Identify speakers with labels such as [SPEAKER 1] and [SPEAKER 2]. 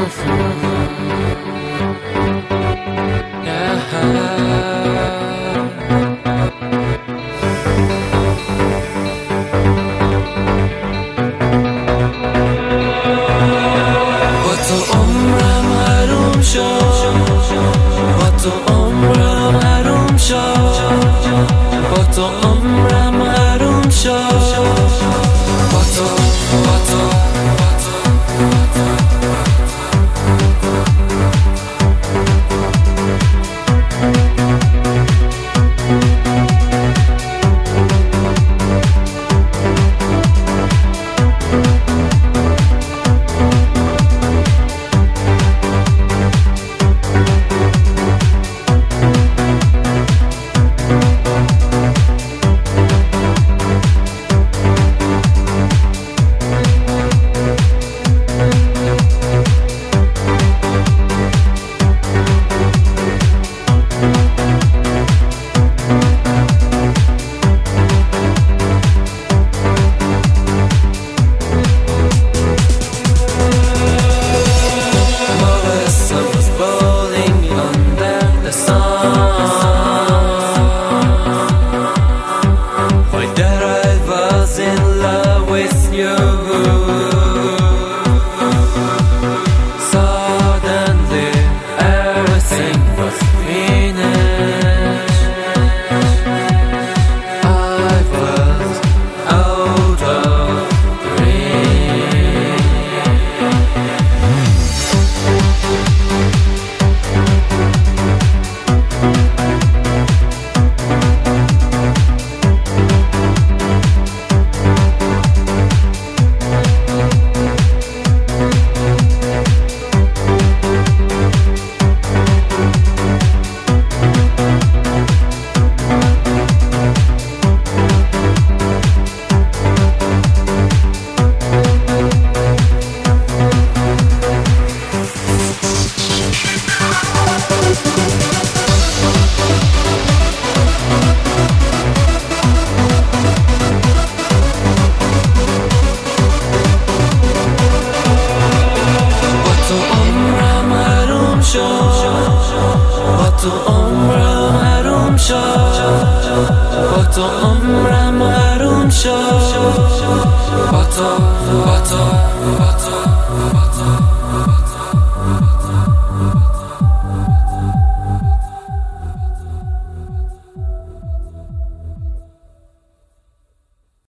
[SPEAKER 1] What the? I don't show. What's the? تو عمرم حروم شد. با تو عمرم حروم شد. با تو با تو.